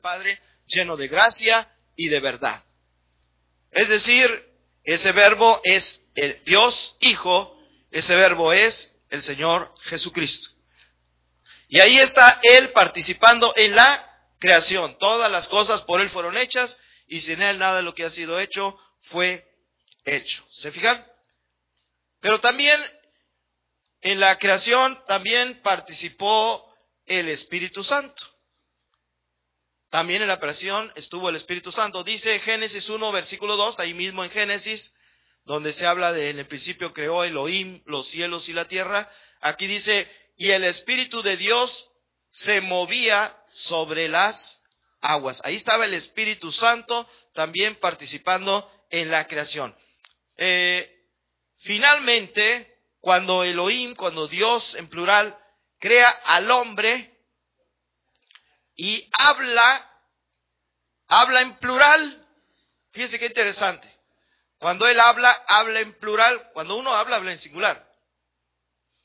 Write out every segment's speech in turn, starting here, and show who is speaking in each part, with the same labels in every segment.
Speaker 1: Padre, lleno de gracia y de verdad. Es decir, ese verbo es el Dios Hijo, ese verbo es el Señor Jesucristo. Y ahí está Él participando en la creación. Todas las cosas por Él fueron hechas y sin Él nada de lo que ha sido hecho fue hecho. ¿Se fijan? Pero también en la creación también participó el Espíritu Santo. También en la creación estuvo el Espíritu Santo. Dice Génesis 1, versículo 2, ahí mismo en Génesis, donde se habla de en el principio creó Elohim los cielos y la tierra. Aquí dice, y el Espíritu de Dios se movía sobre las aguas. Ahí estaba el Espíritu Santo también participando en la creación. Eh, finalmente, cuando Elohim, cuando Dios en plural, crea al hombre, y habla, habla en plural. Fíjense qué interesante. Cuando él habla, habla en plural. Cuando uno habla, habla en singular.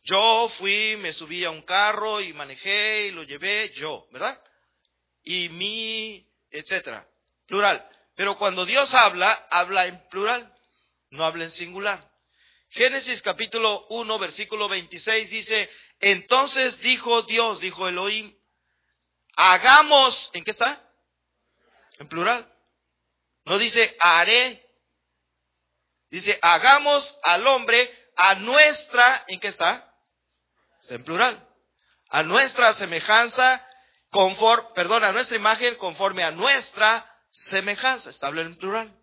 Speaker 1: Yo fui, me subí a un carro y manejé y lo llevé yo, ¿verdad? Y mi, etcétera. Plural. Pero cuando Dios habla, habla en plural, no habla en singular. Génesis capítulo 1, versículo 26 dice, entonces dijo Dios, dijo Elohim, Hagamos, ¿en qué está? En plural. No dice haré. Dice hagamos al hombre a nuestra, ¿en qué está? Está en plural. A nuestra semejanza, conforme, perdón, a nuestra imagen conforme a nuestra semejanza. Está en plural.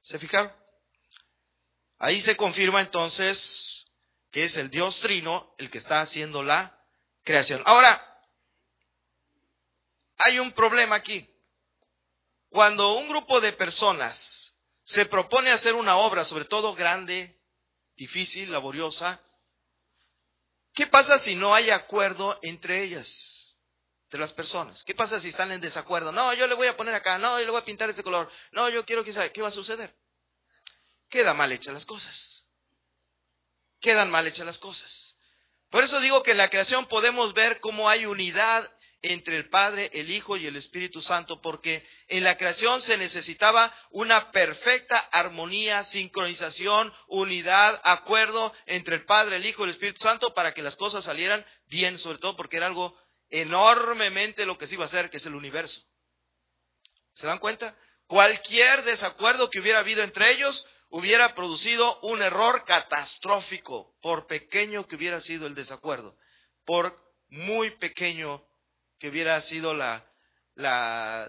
Speaker 1: ¿Se fijaron? Ahí se confirma entonces que es el Dios Trino el que está haciendo la creación. Ahora, hay un problema aquí. Cuando un grupo de personas se propone hacer una obra, sobre todo grande, difícil, laboriosa, ¿qué pasa si no hay acuerdo entre ellas, de las personas? ¿Qué pasa si están en desacuerdo? No, yo le voy a poner acá, no, yo le voy a pintar ese color, no, yo quiero que sabe, ¿qué va a suceder? Quedan mal hechas las cosas. Quedan mal hechas las cosas. Por eso digo que en la creación podemos ver cómo hay unidad entre el Padre, el Hijo y el Espíritu Santo, porque en la creación se necesitaba una perfecta armonía, sincronización, unidad, acuerdo entre el Padre, el Hijo y el Espíritu Santo para que las cosas salieran bien, sobre todo porque era algo enormemente lo que se iba a hacer, que es el universo. ¿Se dan cuenta? Cualquier desacuerdo que hubiera habido entre ellos hubiera producido un error catastrófico, por pequeño que hubiera sido el desacuerdo, por muy pequeño que hubiera sido la,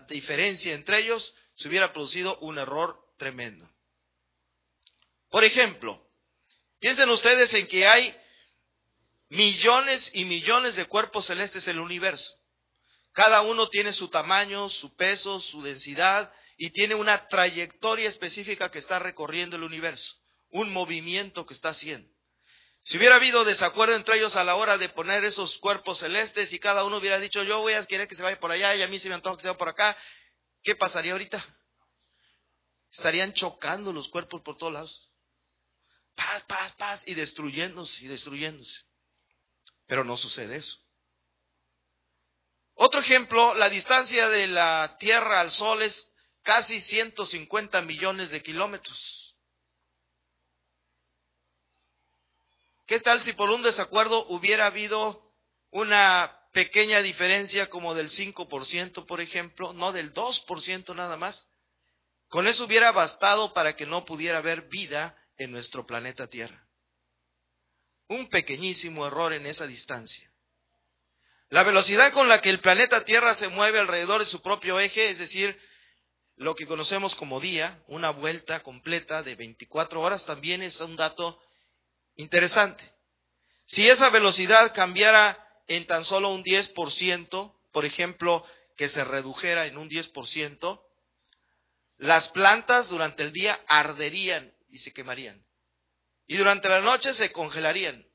Speaker 1: diferencia entre ellos, se hubiera producido un error tremendo. Por ejemplo, piensen ustedes en que hay millones y millones de cuerpos celestes en el universo. Cada uno tiene su tamaño, su peso, su densidad y tiene una trayectoria específica que está recorriendo el universo, un movimiento que está haciendo. Si hubiera habido desacuerdo entre ellos a la hora de poner esos cuerpos celestes y cada uno hubiera dicho, yo voy a querer que se vaya por allá y a mí se me antoja que se vaya por acá, ¿qué pasaría ahorita? Estarían chocando los cuerpos por todos lados. Paz, paz, paz, y destruyéndose y destruyéndose. Pero no sucede eso. Otro ejemplo, la distancia de la Tierra al Sol es casi 150 millones de kilómetros. ¿Qué tal si por un desacuerdo hubiera habido una pequeña diferencia como del 5%, por ejemplo, no del 2% nada más? Con eso hubiera bastado para que no pudiera haber vida en nuestro planeta Tierra. Un pequeñísimo error en esa distancia. La velocidad con la que el planeta Tierra se mueve alrededor de su propio eje, es decir, lo que conocemos como día, una vuelta completa de 24 horas, también es un dato Interesante. Si esa velocidad cambiara en tan solo un 10%, por ejemplo, que se redujera en un 10%, las plantas durante el día arderían y se quemarían. Y durante la noche se congelarían.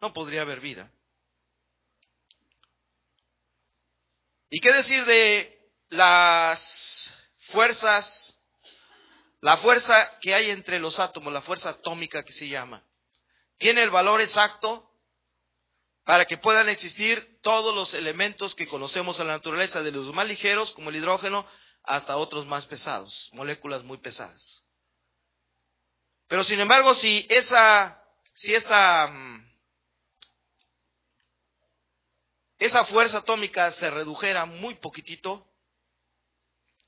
Speaker 1: No podría haber vida. ¿Y qué decir de las fuerzas, la fuerza que hay entre los átomos, la fuerza atómica que se llama? Tiene el valor exacto para que puedan existir todos los elementos que conocemos en la naturaleza, de los más ligeros, como el hidrógeno, hasta otros más pesados, moléculas muy pesadas. Pero sin embargo, si esa, si esa, mm, esa fuerza atómica se redujera muy poquitito,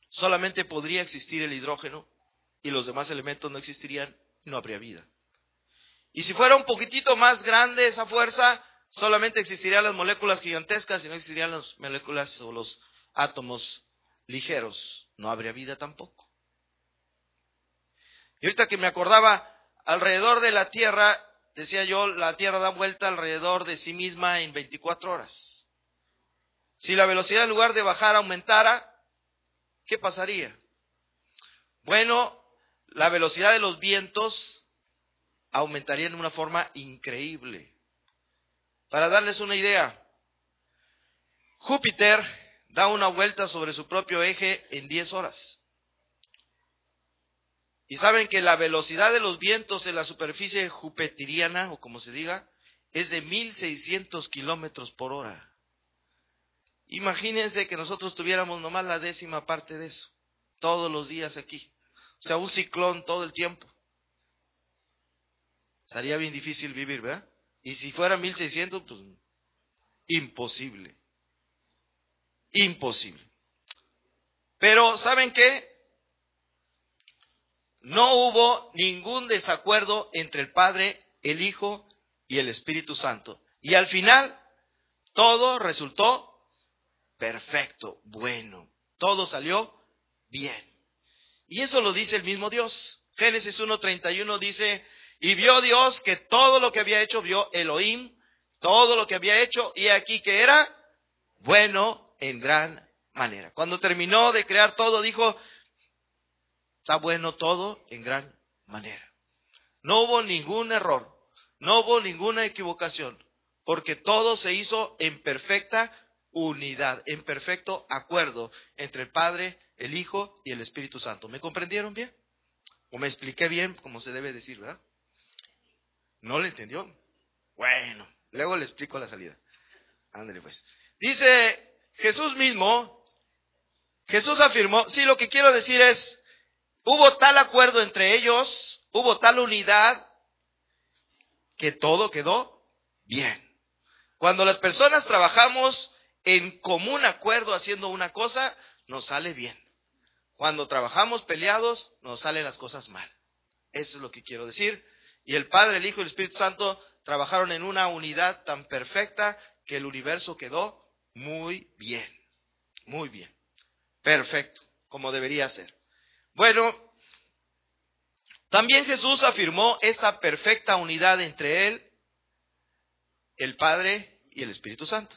Speaker 1: solamente podría existir el hidrógeno y los demás elementos no existirían, no habría vida. Y si fuera un poquitito más grande esa fuerza, solamente existirían las moléculas gigantescas y no existirían las moléculas o los átomos ligeros. No habría vida tampoco. Y ahorita que me acordaba, alrededor de la Tierra, decía yo, la Tierra da vuelta alrededor de sí misma en 24 horas. Si la velocidad en lugar de bajar aumentara, ¿qué pasaría? Bueno, la velocidad de los vientos aumentaría en una forma increíble. Para darles una idea, Júpiter da una vuelta sobre su propio eje en 10 horas. Y saben que la velocidad de los vientos en la superficie jupiteriana, o como se diga, es de 1600 kilómetros por hora. Imagínense que nosotros tuviéramos nomás la décima parte de eso, todos los días aquí. O sea, un ciclón todo el tiempo. Sería bien difícil vivir, ¿verdad? Y si fuera 1600, pues imposible. Imposible. Pero, ¿saben qué? No hubo ningún desacuerdo entre el Padre, el Hijo y el Espíritu Santo. Y al final, todo resultó perfecto, bueno. Todo salió bien. Y eso lo dice el mismo Dios. Génesis 1.31 dice, y vio Dios que todo lo que había hecho, vio Elohim, todo lo que había hecho, y aquí que era bueno en gran manera. Cuando terminó de crear todo, dijo, está bueno todo en gran manera. No hubo ningún error, no hubo ninguna equivocación, porque todo se hizo en perfecta unidad, en perfecto acuerdo entre el Padre, el Hijo y el Espíritu Santo. ¿Me comprendieron bien? ¿O me expliqué bien como se debe decir, verdad? ¿No le entendió? Bueno, luego le explico la salida. Ándale pues. Dice Jesús mismo, Jesús afirmó, sí, lo que quiero decir es, hubo tal acuerdo entre ellos, hubo tal unidad, que todo quedó bien. Cuando las personas trabajamos en común acuerdo haciendo una cosa, nos sale bien. Cuando trabajamos peleados, nos salen las cosas mal. Eso es lo que quiero decir. Y el Padre, el Hijo y el Espíritu Santo trabajaron en una unidad tan perfecta que el universo quedó muy bien. Muy bien. Perfecto, como debería ser. Bueno, también Jesús afirmó esta perfecta unidad entre Él, el Padre y el Espíritu Santo.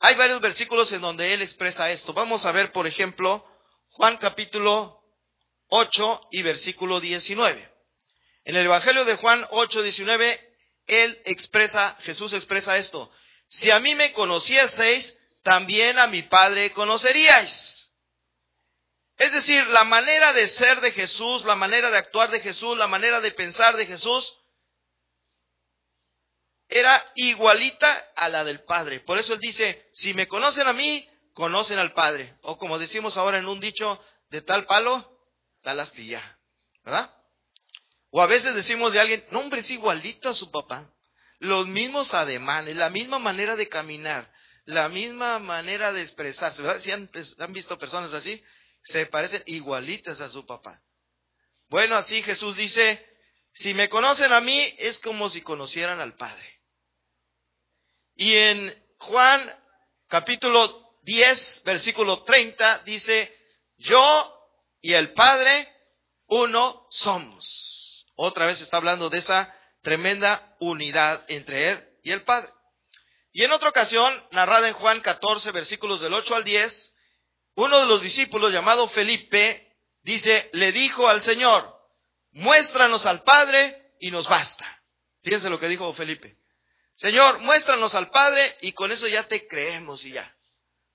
Speaker 1: Hay varios versículos en donde él expresa esto. Vamos a ver, por ejemplo, Juan capítulo 8 y versículo 19. En el Evangelio de Juan 8, 19, él expresa, Jesús expresa esto. Si a mí me conocieseis, también a mi Padre conoceríais. Es decir, la manera de ser de Jesús, la manera de actuar de Jesús, la manera de pensar de Jesús, era igualita a la del Padre. Por eso él dice, si me conocen a mí, conocen al Padre. O como decimos ahora en un dicho, de tal palo, tal astilla. ¿Verdad? O a veces decimos de alguien, no hombre, es igualito a su papá. Los mismos ademanes, la misma manera de caminar, la misma manera de expresarse. Si han, han visto personas así, se parecen igualitas a su papá. Bueno, así Jesús dice, si me conocen a mí, es como si conocieran al Padre. Y en Juan capítulo 10, versículo 30, dice, yo y el Padre uno somos. Otra vez está hablando de esa tremenda unidad entre Él y el Padre. Y en otra ocasión, narrada en Juan 14, versículos del 8 al 10, uno de los discípulos llamado Felipe dice, le dijo al Señor, muéstranos al Padre y nos basta. Fíjense lo que dijo Felipe. Señor, muéstranos al Padre y con eso ya te creemos y ya.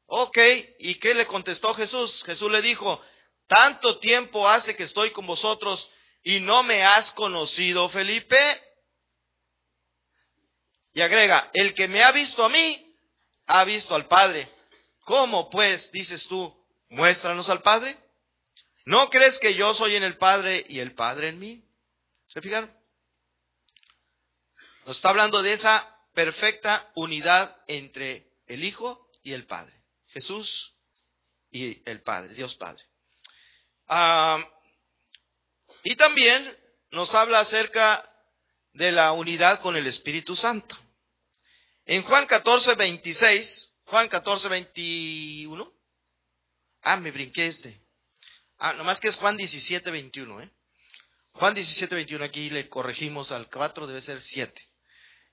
Speaker 1: Ok, ¿y qué le contestó Jesús? Jesús le dijo, tanto tiempo hace que estoy con vosotros y no me has conocido, Felipe. Y agrega, el que me ha visto a mí, ha visto al Padre. ¿Cómo pues, dices tú, muéstranos al Padre? ¿No crees que yo soy en el Padre y el Padre en mí? ¿Se fijaron? Nos está hablando de esa perfecta unidad entre el Hijo y el Padre. Jesús y el Padre, Dios Padre. Ah, y también nos habla acerca de la unidad con el Espíritu Santo. En Juan 14, 26, Juan 14, 21. Ah, me brinqué este. Ah, nomás que es Juan 17, 21, ¿eh? Juan 17, 21, aquí le corregimos al 4, debe ser 7.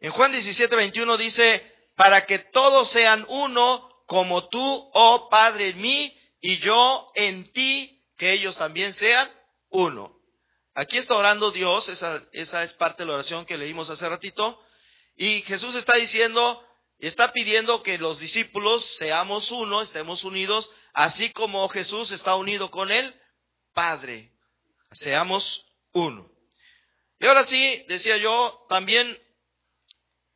Speaker 1: En Juan 17, 21 dice, para que todos sean uno, como tú, oh Padre, en mí, y yo en ti, que ellos también sean uno. Aquí está orando Dios, esa, esa es parte de la oración que leímos hace ratito, y Jesús está diciendo, está pidiendo que los discípulos seamos uno, estemos unidos, así como Jesús está unido con el Padre. Seamos uno. Y ahora sí, decía yo, también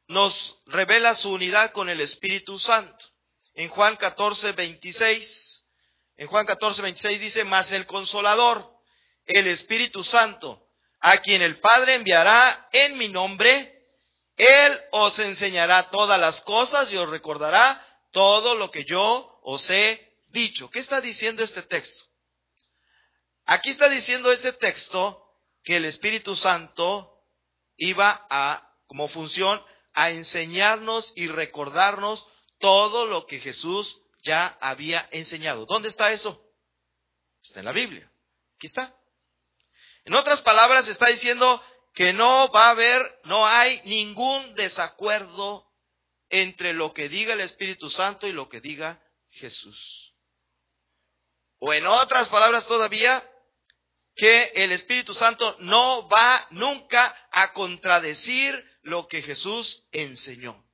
Speaker 1: nos revela su unidad con el Espíritu Santo. En Juan 14, 26, en Juan 14, 26 dice, mas el consolador, el Espíritu Santo, a quien el Padre enviará en mi nombre, Él os enseñará todas las cosas y os recordará todo lo que yo os he dicho. ¿Qué está diciendo este texto? Aquí está diciendo este texto que el Espíritu Santo iba a, como función, a enseñarnos y recordarnos todo lo que Jesús ya había enseñado. ¿Dónde está eso? Está en la Biblia. Aquí está. En otras palabras, está diciendo que no va a haber, no hay ningún desacuerdo entre lo que diga el Espíritu Santo y lo que diga Jesús. O en otras palabras todavía, que el Espíritu Santo no va nunca a contradecir lo que Jesús enseñó.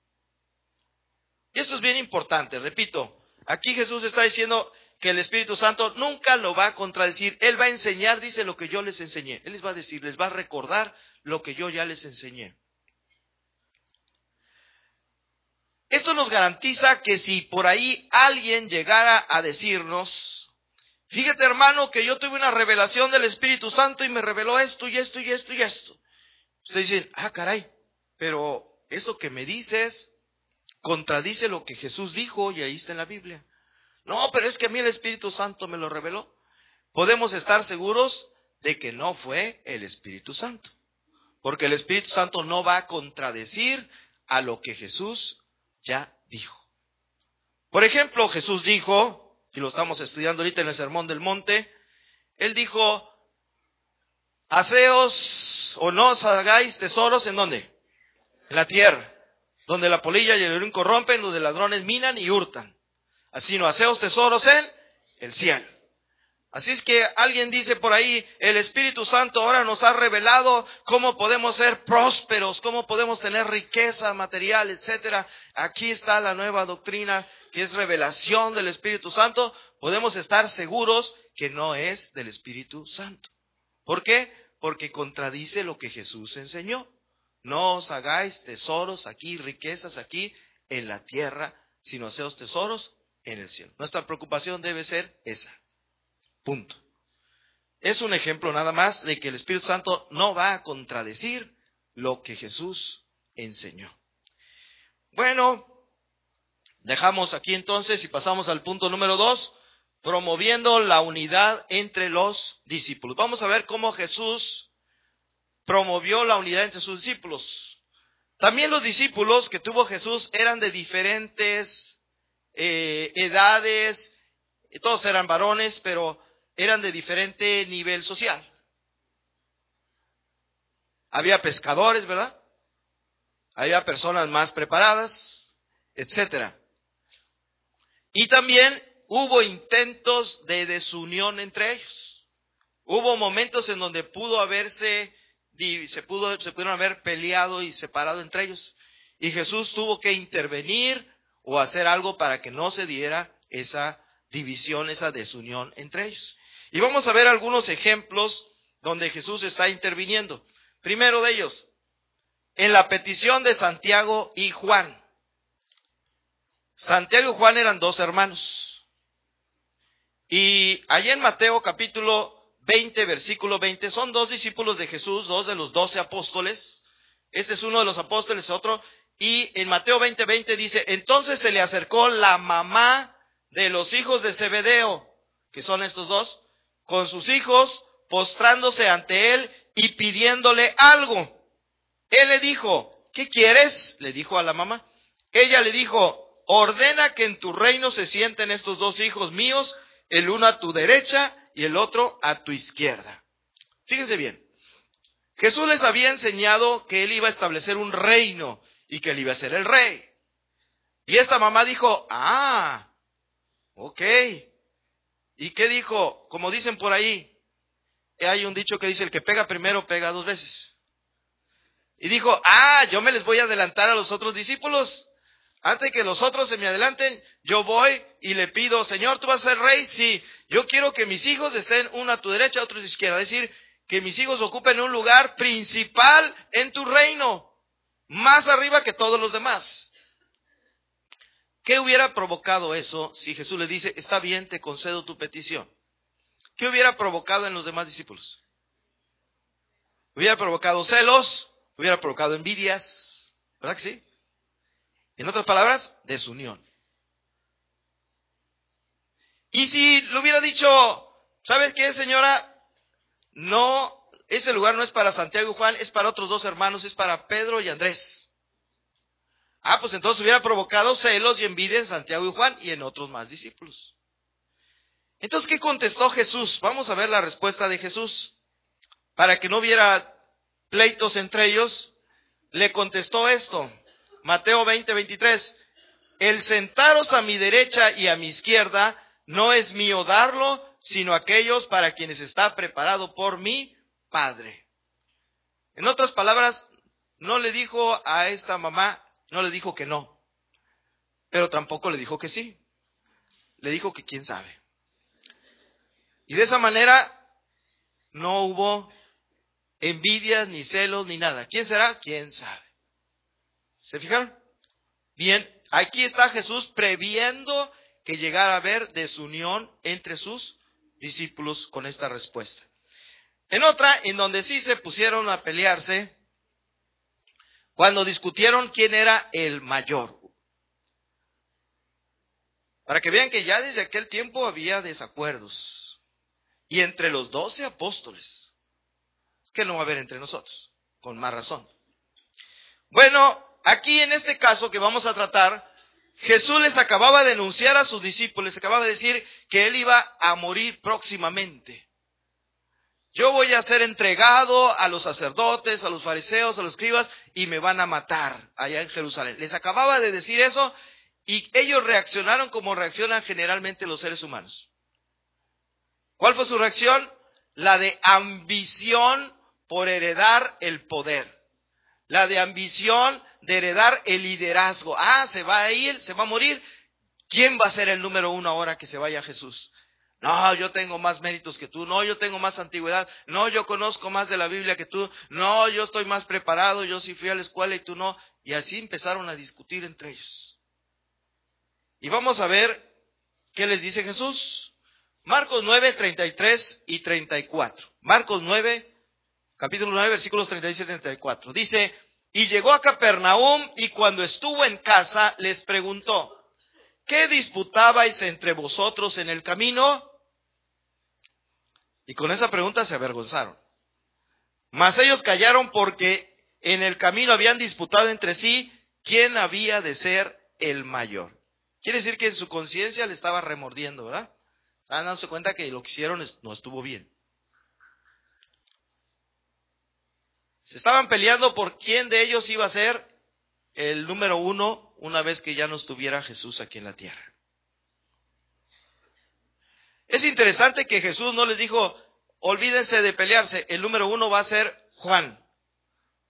Speaker 1: Y esto es bien importante, repito, aquí Jesús está diciendo que el Espíritu Santo nunca lo va a contradecir, Él va a enseñar, dice lo que yo les enseñé, Él les va a decir, les va a recordar lo que yo ya les enseñé. Esto nos garantiza que si por ahí alguien llegara a decirnos, fíjate hermano que yo tuve una revelación del Espíritu Santo y me reveló esto y esto y esto y esto. Ustedes dicen, ah, caray, pero eso que me dices contradice lo que Jesús dijo y ahí está en la Biblia. No, pero es que a mí el Espíritu Santo me lo reveló. Podemos estar seguros de que no fue el Espíritu Santo. Porque el Espíritu Santo no va a contradecir a lo que Jesús ya dijo. Por ejemplo, Jesús dijo, y lo estamos estudiando ahorita en el Sermón del Monte, Él dijo, haceos o no os hagáis tesoros en dónde? en la tierra, donde la polilla y el orín corrompen, donde ladrones minan y hurtan. Así no haceos tesoros en el cielo. Así es que alguien dice por ahí, el Espíritu Santo ahora nos ha revelado cómo podemos ser prósperos, cómo podemos tener riqueza material, etcétera. Aquí está la nueva doctrina que es revelación del Espíritu Santo. Podemos estar seguros que no es del Espíritu Santo. ¿Por qué? Porque contradice lo que Jesús enseñó. No os hagáis tesoros aquí, riquezas aquí en la tierra, sino haceos tesoros en el cielo. Nuestra preocupación debe ser esa. Punto. Es un ejemplo nada más de que el Espíritu Santo no va a contradecir lo que Jesús enseñó. Bueno, dejamos aquí entonces y pasamos al punto número dos, promoviendo la unidad entre los discípulos. Vamos a ver cómo Jesús promovió la unidad entre sus discípulos. También los discípulos que tuvo Jesús eran de diferentes eh, edades, todos eran varones, pero eran de diferente nivel social. Había pescadores, ¿verdad? Había personas más preparadas, etcétera. Y también hubo intentos de desunión entre ellos. Hubo momentos en donde pudo haberse se, pudo, se pudieron haber peleado y separado entre ellos. Y Jesús tuvo que intervenir o hacer algo para que no se diera esa división, esa desunión entre ellos. Y vamos a ver algunos ejemplos donde Jesús está interviniendo. Primero de ellos, en la petición de Santiago y Juan. Santiago y Juan eran dos hermanos. Y allí en Mateo capítulo 20, versículo 20, son dos discípulos de Jesús, dos de los doce apóstoles. Este es uno de los apóstoles, otro. Y en Mateo 20, 20 dice, entonces se le acercó la mamá de los hijos de Zebedeo, que son estos dos, con sus hijos, postrándose ante él y pidiéndole algo. Él le dijo, ¿qué quieres? Le dijo a la mamá. Ella le dijo, ordena que en tu reino se sienten estos dos hijos míos, el uno a tu derecha y el otro a tu izquierda. Fíjense bien, Jesús les había enseñado que él iba a establecer un reino y que él iba a ser el rey. Y esta mamá dijo, ah, ok. ¿Y qué dijo? Como dicen por ahí, hay un dicho que dice, el que pega primero pega dos veces. Y dijo, ah, yo me les voy a adelantar a los otros discípulos. Antes que los otros se me adelanten, yo voy y le pido, Señor, ¿tú vas a ser rey? Sí, yo quiero que mis hijos estén uno a tu derecha, otro a tu izquierda. Es decir, que mis hijos ocupen un lugar principal en tu reino, más arriba que todos los demás. ¿Qué hubiera provocado eso si Jesús le dice, está bien, te concedo tu petición? ¿Qué hubiera provocado en los demás discípulos? Hubiera provocado celos, hubiera provocado envidias, ¿verdad que sí? En otras palabras, desunión. Y si le hubiera dicho, ¿sabes qué, señora? No, ese lugar no es para Santiago y Juan, es para otros dos hermanos, es para Pedro y Andrés. Ah, pues entonces hubiera provocado celos y envidia en Santiago y Juan y en otros más discípulos. Entonces, ¿qué contestó Jesús? Vamos a ver la respuesta de Jesús. Para que no hubiera pleitos entre ellos, le contestó esto. Mateo 20, 23. El sentaros a mi derecha y a mi izquierda no es mío darlo, sino aquellos para quienes está preparado por mi Padre. En otras palabras, no le dijo a esta mamá, no le dijo que no, pero tampoco le dijo que sí. Le dijo que quién sabe. Y de esa manera no hubo envidia, ni celos, ni nada. ¿Quién será? ¿Quién sabe? ¿Se fijaron? Bien, aquí está Jesús previendo que llegara a haber desunión entre sus discípulos con esta respuesta. En otra, en donde sí se pusieron a pelearse, cuando discutieron quién era el mayor. Para que vean que ya desde aquel tiempo había desacuerdos y entre los doce apóstoles. Es que no va a haber entre nosotros, con más razón. Bueno, aquí en este caso que vamos a tratar, Jesús les acababa de anunciar a sus discípulos, les acababa de decir que Él iba a morir próximamente. Yo voy a ser entregado a los sacerdotes, a los fariseos, a los escribas, y me van a matar allá en Jerusalén. Les acababa de decir eso y ellos reaccionaron como reaccionan generalmente los seres humanos. ¿Cuál fue su reacción? La de ambición por heredar el poder. La de ambición de heredar el liderazgo. Ah, se va a ir, se va a morir. ¿Quién va a ser el número uno ahora que se vaya Jesús? No, yo tengo más méritos que tú. No, yo tengo más antigüedad. No, yo conozco más de la Biblia que tú. No, yo estoy más preparado. Yo sí fui a la escuela y tú no. Y así empezaron a discutir entre ellos. Y vamos a ver qué les dice Jesús. Marcos 9, 33 y 34. Marcos 9, capítulo 9, versículos 36 y 34. Dice, y llegó a Capernaum y cuando estuvo en casa les preguntó, ¿qué disputabais entre vosotros en el camino? Y con esa pregunta se avergonzaron. Mas ellos callaron porque en el camino habían disputado entre sí quién había de ser el mayor. Quiere decir que en su conciencia le estaba remordiendo, ¿verdad? Estaban dándose cuenta que lo que hicieron no estuvo bien. Se estaban peleando por quién de ellos iba a ser el número uno una vez que ya no estuviera Jesús aquí en la tierra. Es interesante que Jesús no les dijo, olvídense de pelearse, el número uno va a ser Juan.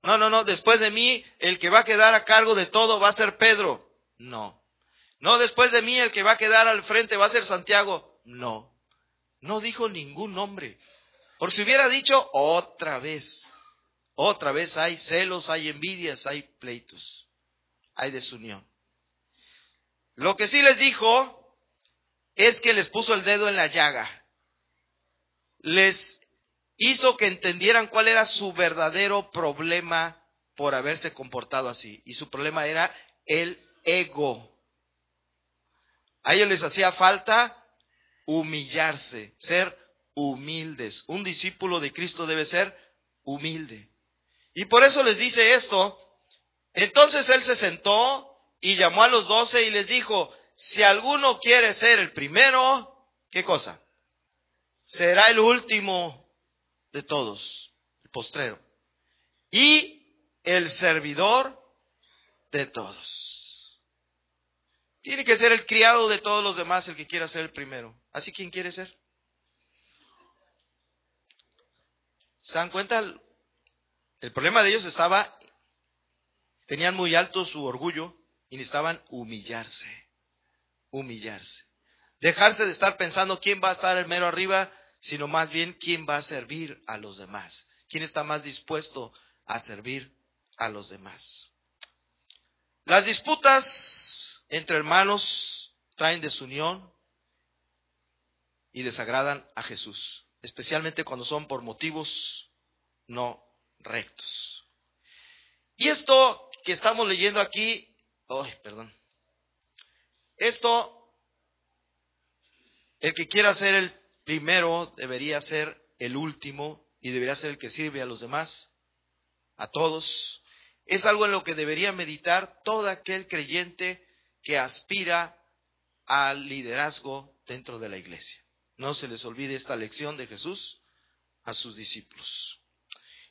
Speaker 1: No, no, no, después de mí el que va a quedar a cargo de todo va a ser Pedro. No. No, después de mí el que va a quedar al frente va a ser Santiago. No, no dijo ningún nombre. Por si hubiera dicho otra vez. otra vez hay celos, hay envidias, hay pleitos, hay desunión. Lo que sí les dijo es que les puso el dedo en la llaga. Les hizo que entendieran cuál era su verdadero problema por haberse comportado así. Y su problema era el ego. A ellos les hacía falta humillarse, ser humildes. Un discípulo de Cristo debe ser humilde. Y por eso les dice esto. Entonces él se sentó y llamó a los doce y les dijo, si alguno quiere ser el primero, ¿qué cosa? Será el último de todos, el postrero. Y el servidor de todos. Tiene que ser el criado de todos los demás el que quiera ser el primero. ¿Así quién quiere ser? ¿Se dan cuenta? El problema de ellos estaba, tenían muy alto su orgullo y necesitaban humillarse, humillarse. Dejarse de estar pensando quién va a estar el mero arriba, sino más bien quién va a servir a los demás, quién está más dispuesto a servir a los demás. Las disputas entre hermanos traen desunión y desagradan a Jesús, especialmente cuando son por motivos no rectos. Y esto que estamos leyendo aquí, perdón. Esto, el que quiera ser el primero debería ser el último y debería ser el que sirve a los demás, a todos. Es algo en lo que debería meditar todo aquel creyente que aspira al liderazgo dentro de la iglesia. No se les olvide esta lección de Jesús a sus discípulos.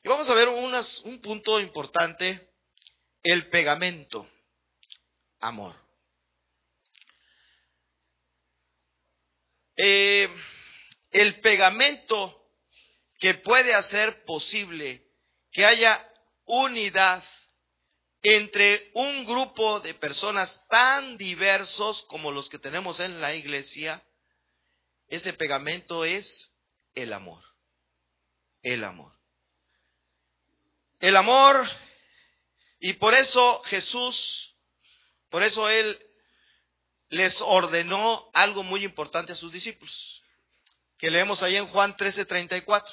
Speaker 1: Y vamos a ver un punto importante, el pegamento, amor. Eh, el pegamento que puede hacer posible que haya unidad entre un grupo de personas tan diversos como los que tenemos en la iglesia, ese pegamento es el amor. El amor. El amor, y por eso Jesús, por eso Él les ordenó algo muy importante a sus discípulos, que leemos ahí en Juan 13:34.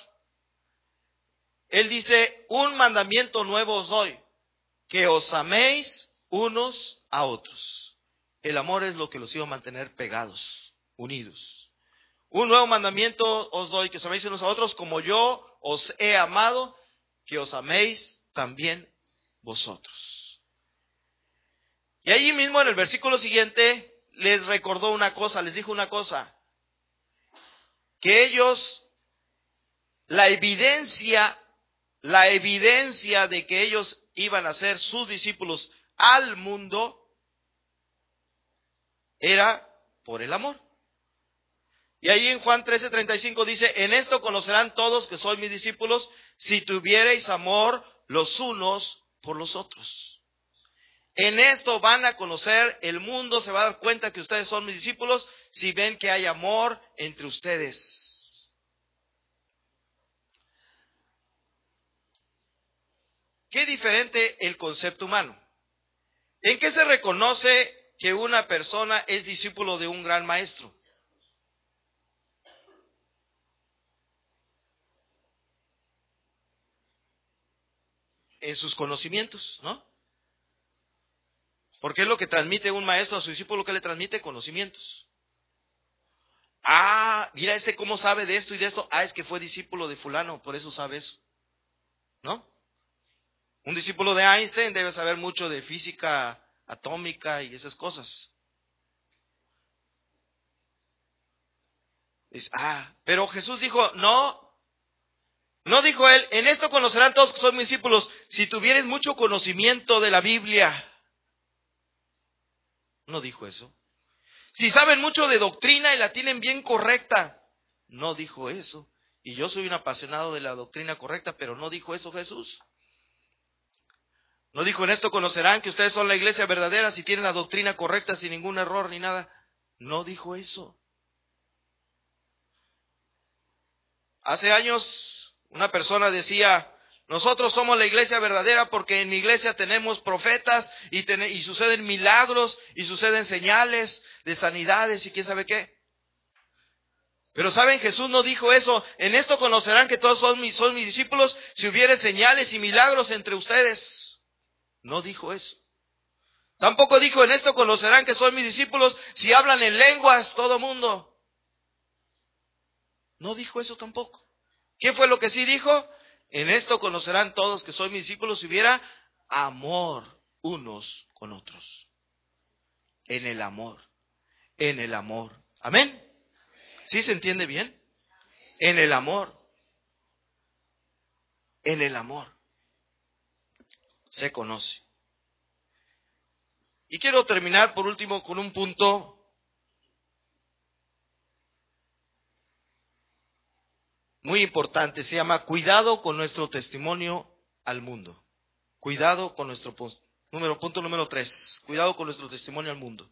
Speaker 1: Él dice, un mandamiento nuevo os doy, que os améis unos a otros. El amor es lo que los iba a mantener pegados, unidos. Un nuevo mandamiento os doy, que os améis unos a otros como yo os he amado, que os améis también vosotros. Y allí mismo en el versículo siguiente les recordó una cosa, les dijo una cosa, que ellos, la evidencia, la evidencia de que ellos iban a ser sus discípulos al mundo, era por el amor. Y ahí en Juan 13:35 dice, en esto conocerán todos que sois mis discípulos si tuviereis amor los unos por los otros. En esto van a conocer, el mundo se va a dar cuenta que ustedes son mis discípulos si ven que hay amor entre ustedes. Qué diferente el concepto humano. ¿En qué se reconoce que una persona es discípulo de un gran maestro? en sus conocimientos, ¿no? Porque es lo que transmite un maestro a su discípulo, que le transmite conocimientos. Ah, mira este cómo sabe de esto y de esto. Ah, es que fue discípulo de fulano, por eso sabe eso. ¿No? Un discípulo de Einstein debe saber mucho de física atómica y esas cosas. ah, pero Jesús dijo, no, no dijo él, en esto conocerán todos que son discípulos, si tuvieres mucho conocimiento de la Biblia. No dijo eso. Si saben mucho de doctrina y la tienen bien correcta. No dijo eso. Y yo soy un apasionado de la doctrina correcta, pero no dijo eso Jesús. No dijo, en esto conocerán que ustedes son la iglesia verdadera si tienen la doctrina correcta sin ningún error ni nada. No dijo eso. Hace años una persona decía, nosotros somos la iglesia verdadera porque en mi iglesia tenemos profetas y, y suceden milagros y suceden señales de sanidades y quién sabe qué. Pero saben, Jesús no dijo eso. En esto conocerán que todos son mis, son mis discípulos si hubiere señales y milagros entre ustedes. No dijo eso. Tampoco dijo, en esto conocerán que son mis discípulos si hablan en lenguas todo mundo. No dijo eso tampoco. ¿Qué fue lo que sí dijo? En esto conocerán todos que soy mis discípulos si hubiera amor unos con otros. En el amor. En el amor. Amén. ¿Sí se entiende bien? En el amor. En el amor. Se conoce. Y quiero terminar por último con un punto muy importante, se llama cuidado con nuestro testimonio al mundo. Cuidado con nuestro número, punto número tres, cuidado con nuestro testimonio al mundo.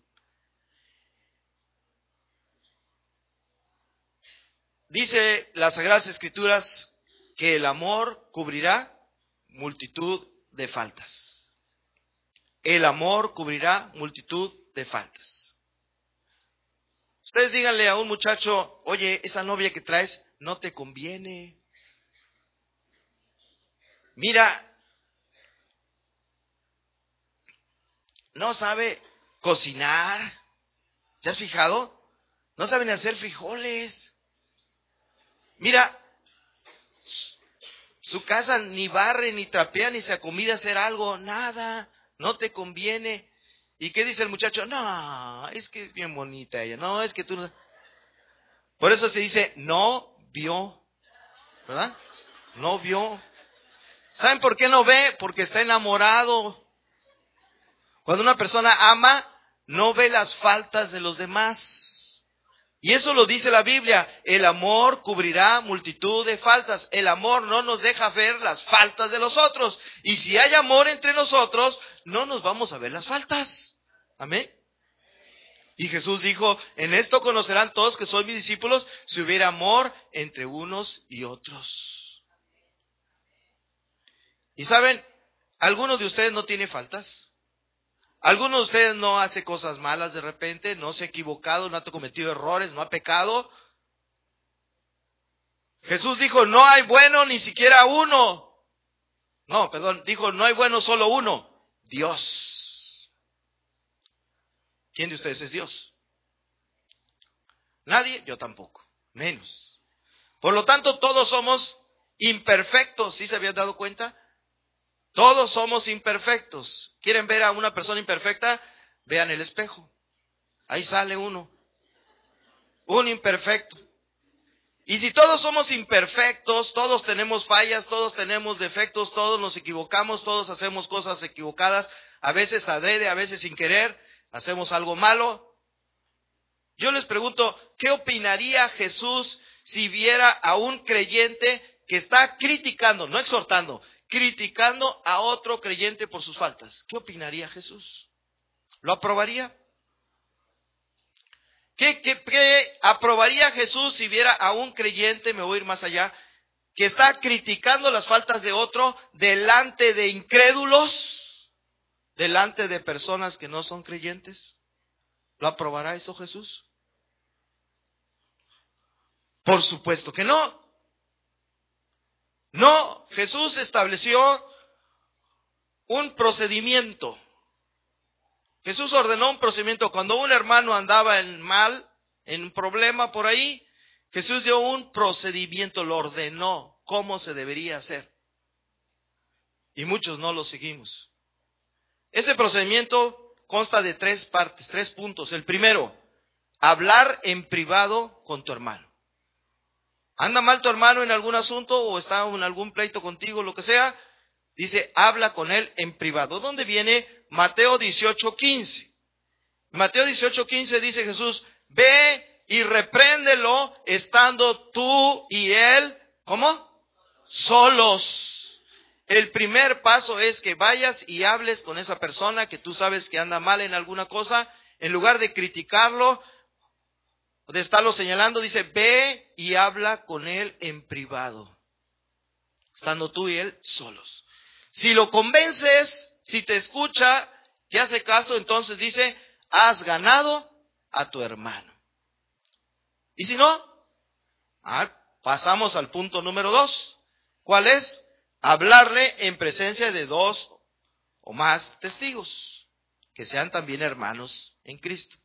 Speaker 1: Dice las Sagradas Escrituras que el amor cubrirá multitud de faltas. El amor cubrirá multitud de faltas. Ustedes díganle a un muchacho, oye, esa novia que traes no te conviene. Mira, no sabe cocinar. ¿Te has fijado? No saben hacer frijoles. Mira, su casa ni barre, ni trapea, ni se acomida a hacer algo, nada. No te conviene. ¿Y qué dice el muchacho? No, es que es bien bonita ella. No, es que tú no. Por eso se dice, no vio, ¿verdad? No vio. ¿Saben por qué no ve? Porque está enamorado. Cuando una persona ama, no ve las faltas de los demás. Y eso lo dice la Biblia. El amor cubrirá multitud de faltas. El amor no nos deja ver las faltas de los otros. Y si hay amor entre nosotros, no nos vamos a ver las faltas. Amén. Y Jesús dijo, en esto conocerán todos que soy mis discípulos si hubiera amor entre unos y otros. Y saben, ¿alguno de ustedes no tiene faltas? ¿Alguno de ustedes no hace cosas malas de repente? ¿No se ha equivocado? ¿No ha cometido errores? ¿No ha pecado? Jesús dijo, no hay bueno ni siquiera uno. No, perdón, dijo, no hay bueno solo uno, Dios. ¿Quién de ustedes es Dios? Nadie, yo tampoco, menos. Por lo tanto, todos somos imperfectos, ¿sí se habían dado cuenta? Todos somos imperfectos. ¿Quieren ver a una persona imperfecta? Vean el espejo. Ahí sale uno. Un imperfecto. Y si todos somos imperfectos, todos tenemos fallas, todos tenemos defectos, todos nos equivocamos, todos hacemos cosas equivocadas, a veces adrede, a veces sin querer, hacemos algo malo. Yo les pregunto, ¿qué opinaría Jesús si viera a un creyente que está criticando, no exhortando, criticando a otro creyente por sus faltas? ¿Qué opinaría Jesús? ¿Lo aprobaría? ¿Qué, qué, aprobaría Jesús si viera a un creyente, me voy a ir más allá, que está criticando las faltas de otro delante de incrédulos? Delante de personas que no son creyentes? ¿Lo aprobará eso Jesús? Por supuesto que no. No, Jesús estableció un procedimiento. Jesús ordenó un procedimiento. Cuando un hermano andaba en mal, en un problema por ahí, Jesús dio un procedimiento, lo ordenó, cómo se debería hacer. Y muchos no lo seguimos. Ese procedimiento consta de tres partes, tres puntos. El primero, hablar en privado con tu hermano. ¿Anda mal tu hermano en algún asunto o está en algún pleito contigo, lo que sea? Dice, habla con él en privado. ¿Dónde viene Mateo 18:15? Mateo 18:15 dice Jesús, ve y repréndelo estando tú y él, ¿cómo? Solos. El primer paso es que vayas y hables con esa persona que tú sabes que anda mal en alguna cosa, en lugar de criticarlo, de estarlo señalando, dice, ve y habla con él en privado. estando tú y él solos. Si lo convences, si te escucha, te hace caso, entonces dice, has ganado a tu hermano. Y si no, ah, pasamos al punto número dos. ¿Cuál es? Hablarle en presencia de dos o más testigos, que sean también hermanos en Cristo.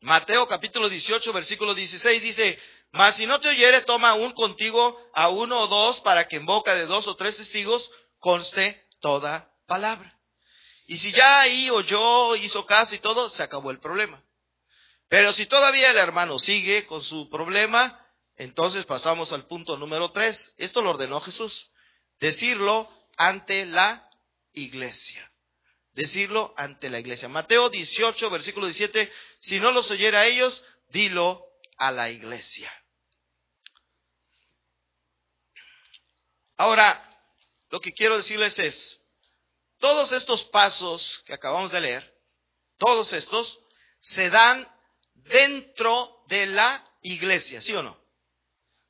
Speaker 1: Mateo capítulo 18, versículo 16 dice, mas si no te oyere, toma aún contigo a uno o dos para que en boca de dos o tres testigos conste toda palabra. Y si ya ahí oyó, hizo caso y todo, se acabó el problema. Pero si todavía el hermano sigue con su problema, entonces pasamos al punto número tres. Esto lo ordenó Jesús. Decirlo ante la iglesia. Decirlo ante la iglesia. Mateo 18, versículo 17. Si no los oyera a ellos, dilo a la iglesia. Ahora, lo que quiero decirles es, todos estos pasos que acabamos de leer, todos estos, se dan dentro de la iglesia, ¿sí o no?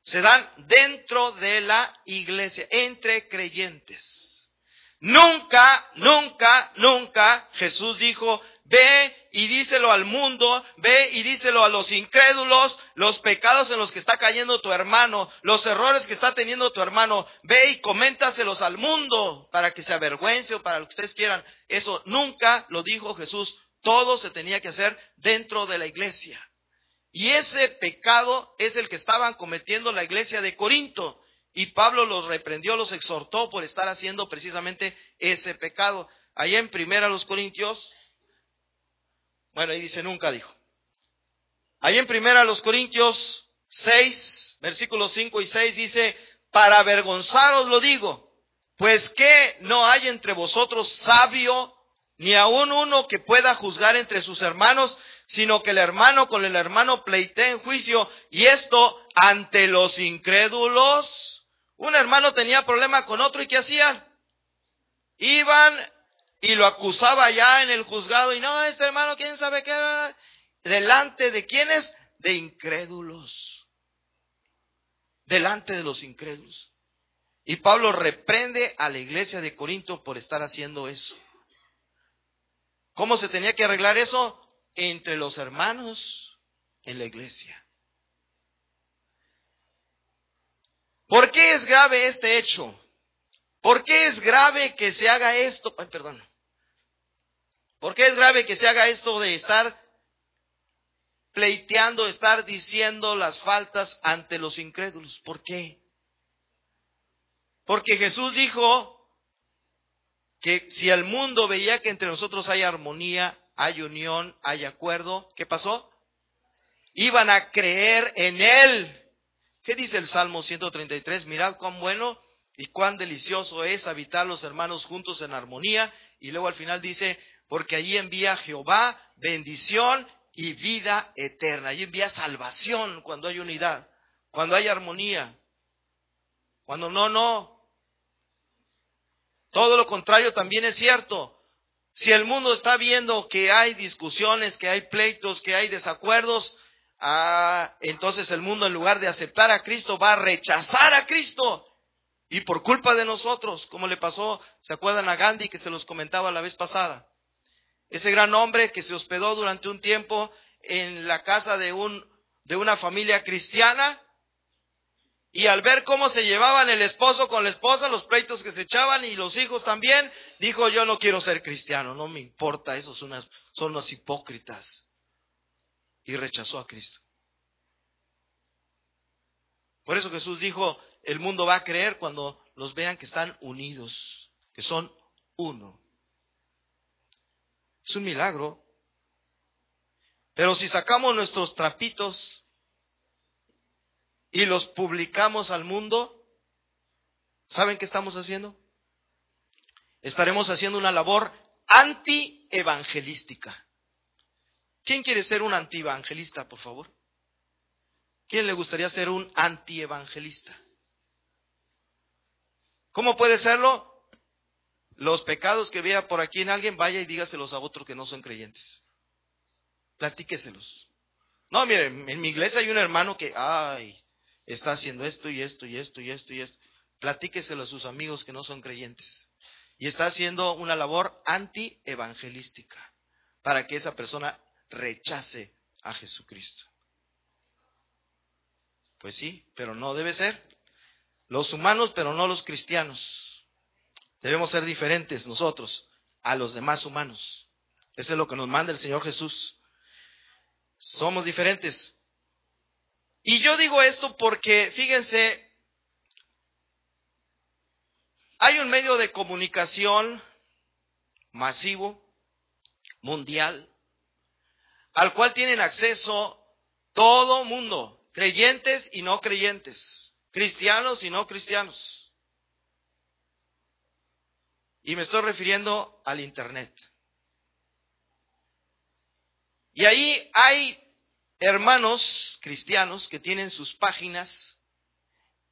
Speaker 1: Se dan dentro de la iglesia, entre creyentes. Nunca, nunca, nunca Jesús dijo, Ve y díselo al mundo, ve y díselo a los incrédulos, los pecados en los que está cayendo tu hermano, los errores que está teniendo tu hermano, ve y coméntaselos al mundo para que se avergüence o para lo que ustedes quieran. Eso nunca lo dijo Jesús, todo se tenía que hacer dentro de la iglesia. Y ese pecado es el que estaban cometiendo la iglesia de Corinto. Y Pablo los reprendió, los exhortó por estar haciendo precisamente ese pecado. Allá en primera los Corintios bueno, ahí dice nunca dijo. Ahí en primera los Corintios 6, versículos 5 y 6 dice, para avergonzaros lo digo, pues que no hay entre vosotros sabio, ni aun uno que pueda juzgar entre sus hermanos, sino que el hermano con el hermano pleitea en juicio, y esto ante los incrédulos. Un hermano tenía problema con otro y ¿qué hacían? Iban y lo acusaba ya en el juzgado y no, este hermano, quién sabe qué era. Delante de quiénes? De incrédulos. Delante de los incrédulos. Y Pablo reprende a la iglesia de Corinto por estar haciendo eso. ¿Cómo se tenía que arreglar eso? Entre los hermanos en la iglesia. ¿Por qué es grave este hecho? ¿Por qué es grave que se haga esto? Ay, perdón. ¿Por qué es grave que se haga esto de estar pleiteando, estar diciendo las faltas ante los incrédulos? ¿Por qué? Porque Jesús dijo que si el mundo veía que entre nosotros hay armonía, hay unión, hay acuerdo, ¿qué pasó? Iban a creer en Él. ¿Qué dice el Salmo 133? Mirad cuán bueno y cuán delicioso es habitar los hermanos juntos en armonía. Y luego al final dice, porque allí envía Jehová bendición y vida eterna. Allí envía salvación cuando hay unidad, cuando hay armonía. Cuando no, no. Todo lo contrario también es cierto. Si el mundo está viendo que hay discusiones, que hay pleitos, que hay desacuerdos, ah, entonces el mundo en lugar de aceptar a Cristo va a rechazar a Cristo. Y por culpa de nosotros, como le pasó, ¿se acuerdan a Gandhi que se los comentaba la vez pasada? Ese gran hombre que se hospedó durante un tiempo en la casa de, un, de una familia cristiana y al ver cómo se llevaban el esposo con la esposa, los pleitos que se echaban y los hijos también, dijo, yo no quiero ser cristiano, no me importa, esos son, unas, hipócritas. Y rechazó a Cristo. Por eso Jesús dijo, el mundo va a creer cuando los vean que están unidos, que son uno. Es un milagro. Pero si sacamos nuestros trapitos y los publicamos al mundo, ¿saben qué estamos haciendo? Estaremos haciendo una labor anti-evangelística. ¿Quién quiere ser un anti-evangelista, por favor? ¿Quién le gustaría ser un anti-evangelista? ¿Cómo puede serlo? los pecados que vea por aquí en alguien, vaya y dígaselos a otros que no son creyentes. Platíqueselos. No, miren, en mi iglesia hay un hermano que, ay, está haciendo esto y esto y esto y esto y esto. platíqueselo a sus amigos que no son creyentes. Y está haciendo una labor anti-evangelística para que esa persona rechace a Jesucristo. Pues sí, pero no debe ser. Los humanos, pero no los cristianos. Debemos ser diferentes nosotros a los demás humanos. Eso es lo que nos manda el Señor Jesús. Somos diferentes. Y yo digo esto porque, fíjense, hay un medio de comunicación masivo, mundial, al cual tienen acceso todo mundo, creyentes y no creyentes, cristianos y no cristianos. Y me estoy refiriendo al Internet. Y ahí hay hermanos cristianos que tienen sus páginas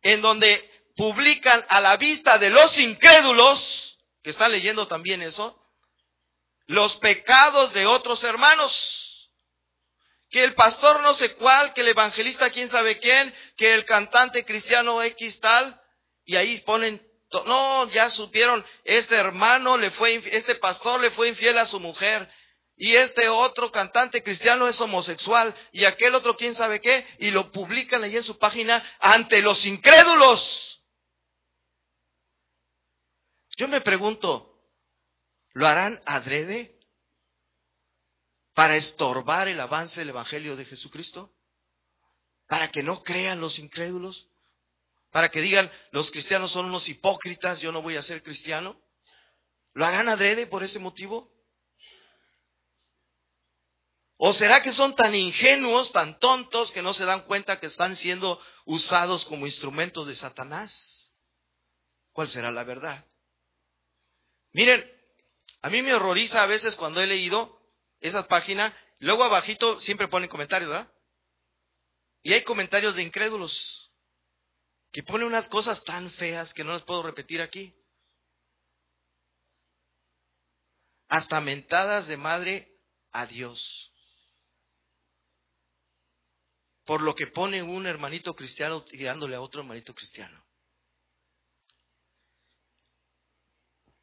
Speaker 1: en donde publican a la vista de los incrédulos, que están leyendo también eso, los pecados de otros hermanos. Que el pastor no sé cuál, que el evangelista quién sabe quién, que el cantante cristiano X tal, y ahí ponen, no, ya supieron, este hermano le fue, este pastor le fue infiel a su mujer, y este otro cantante cristiano es homosexual, y aquel otro quién sabe qué, y lo publican ahí en su página ante los incrédulos. Yo me pregunto, ¿lo harán adrede para estorbar el avance del Evangelio de Jesucristo? ¿Para que no crean los incrédulos? ¿Para que digan, los cristianos son unos hipócritas, yo no voy a ser cristiano? ¿Lo harán adrede por ese motivo? ¿O será que son tan ingenuos, tan tontos, que no se dan cuenta que están siendo usados como instrumentos de Satanás? ¿Cuál será la verdad? Miren, a mí me horroriza a veces cuando he leído esa página, luego abajito siempre ponen comentarios, ¿verdad? Y hay comentarios de incrédulos que ponen unas cosas tan feas que no las puedo repetir aquí. Hasta mentadas de madre a Dios. Por lo que pone un hermanito cristiano tirándole a otro hermanito cristiano.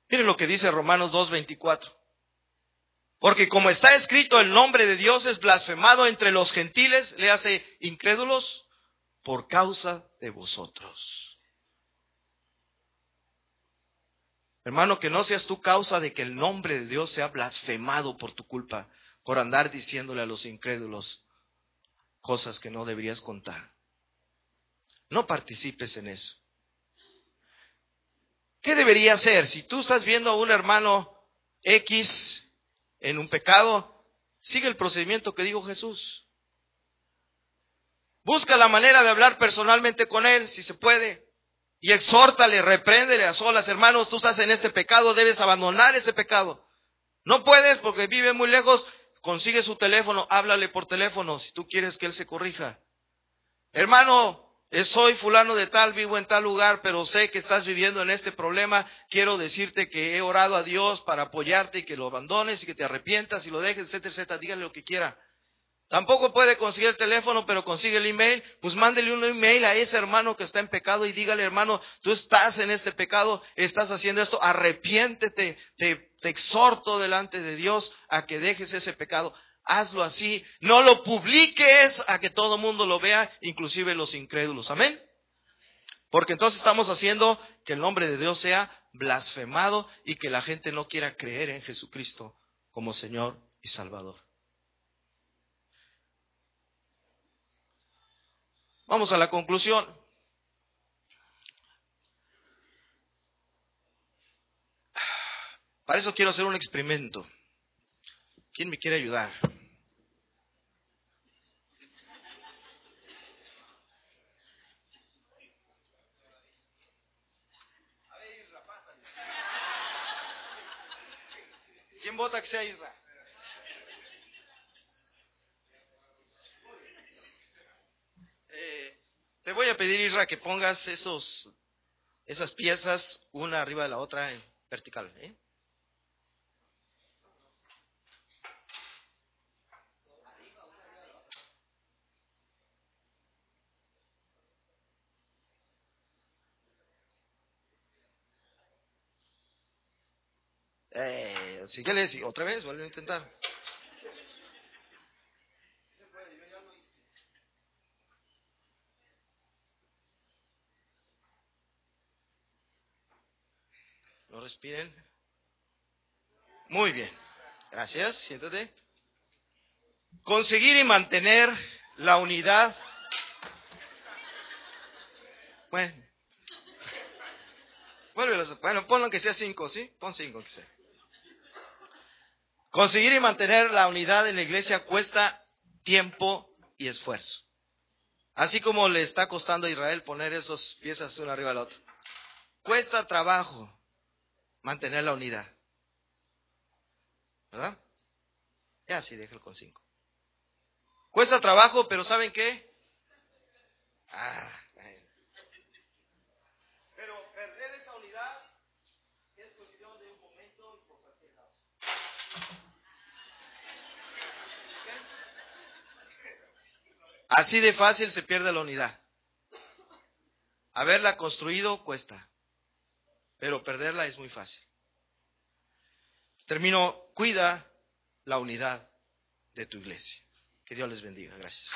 Speaker 1: Miren lo que dice Romanos 2.24. Porque como está escrito, el nombre de Dios es blasfemado entre los gentiles, le hace incrédulos, por causa de vosotros. Hermano, que no seas tu causa de que el nombre de Dios sea blasfemado por tu culpa, por andar diciéndole a los incrédulos cosas que no deberías contar. No participes en eso. ¿Qué debería hacer? Si tú estás viendo a un hermano X en un pecado, sigue el procedimiento que dijo Jesús. Busca la manera de hablar personalmente con él, si se puede. Y exhórtale, repréndele a solas, hermanos, tú estás en este pecado, debes abandonar ese pecado. No puedes porque vive muy lejos, consigue su teléfono, háblale por teléfono si tú quieres que él se corrija. Hermano, soy fulano de tal, vivo en tal lugar, pero sé que estás viviendo en este problema. Quiero decirte que he orado a Dios para apoyarte y que lo abandones y que te arrepientas y lo dejes, etcétera, etcétera. Dígale lo que quiera. Tampoco puede conseguir el teléfono, pero consigue el email. Pues mándele un email a ese hermano que está en pecado y dígale, hermano, tú estás en este pecado, estás haciendo esto, arrepiéntete, te, exhorto delante de Dios a que dejes ese pecado hazlo así, no lo publiques a que todo el mundo lo vea, inclusive los incrédulos. Amén. Porque entonces estamos haciendo que el nombre de Dios sea blasfemado y que la gente no quiera creer en Jesucristo como Señor y Salvador. Vamos a la conclusión. Para eso quiero hacer un experimento. ¿Quién me quiere ayudar? ¿Quién vota que sea Isra? Te voy a pedir, Isra, que pongas esos, esas piezas una arriba de la otra en vertical. ¿eh? Eh, síguele, sí, otra vez, vuelve a intentar. No respiren. Muy bien. Gracias. Siéntate. Conseguir y mantener la unidad. Bueno. Bueno, ponlo que sea cinco, ¿sí? Pon cinco que sea. Conseguir y mantener la unidad en la iglesia cuesta tiempo y esfuerzo. Así como le está costando a Israel poner esas piezas una arriba de la otra. Cuesta trabajo mantener la unidad. ¿Verdad? Ya sí, déjalo con cinco. Cuesta trabajo, pero ¿saben qué? Ah, pero perder esa unidad es cuestión de un momento y por cualquier. Así de fácil se pierde la unidad. Haberla construido cuesta pero perderla es muy fácil. Termino, cuida la unidad de tu iglesia. Que Dios les bendiga. Gracias.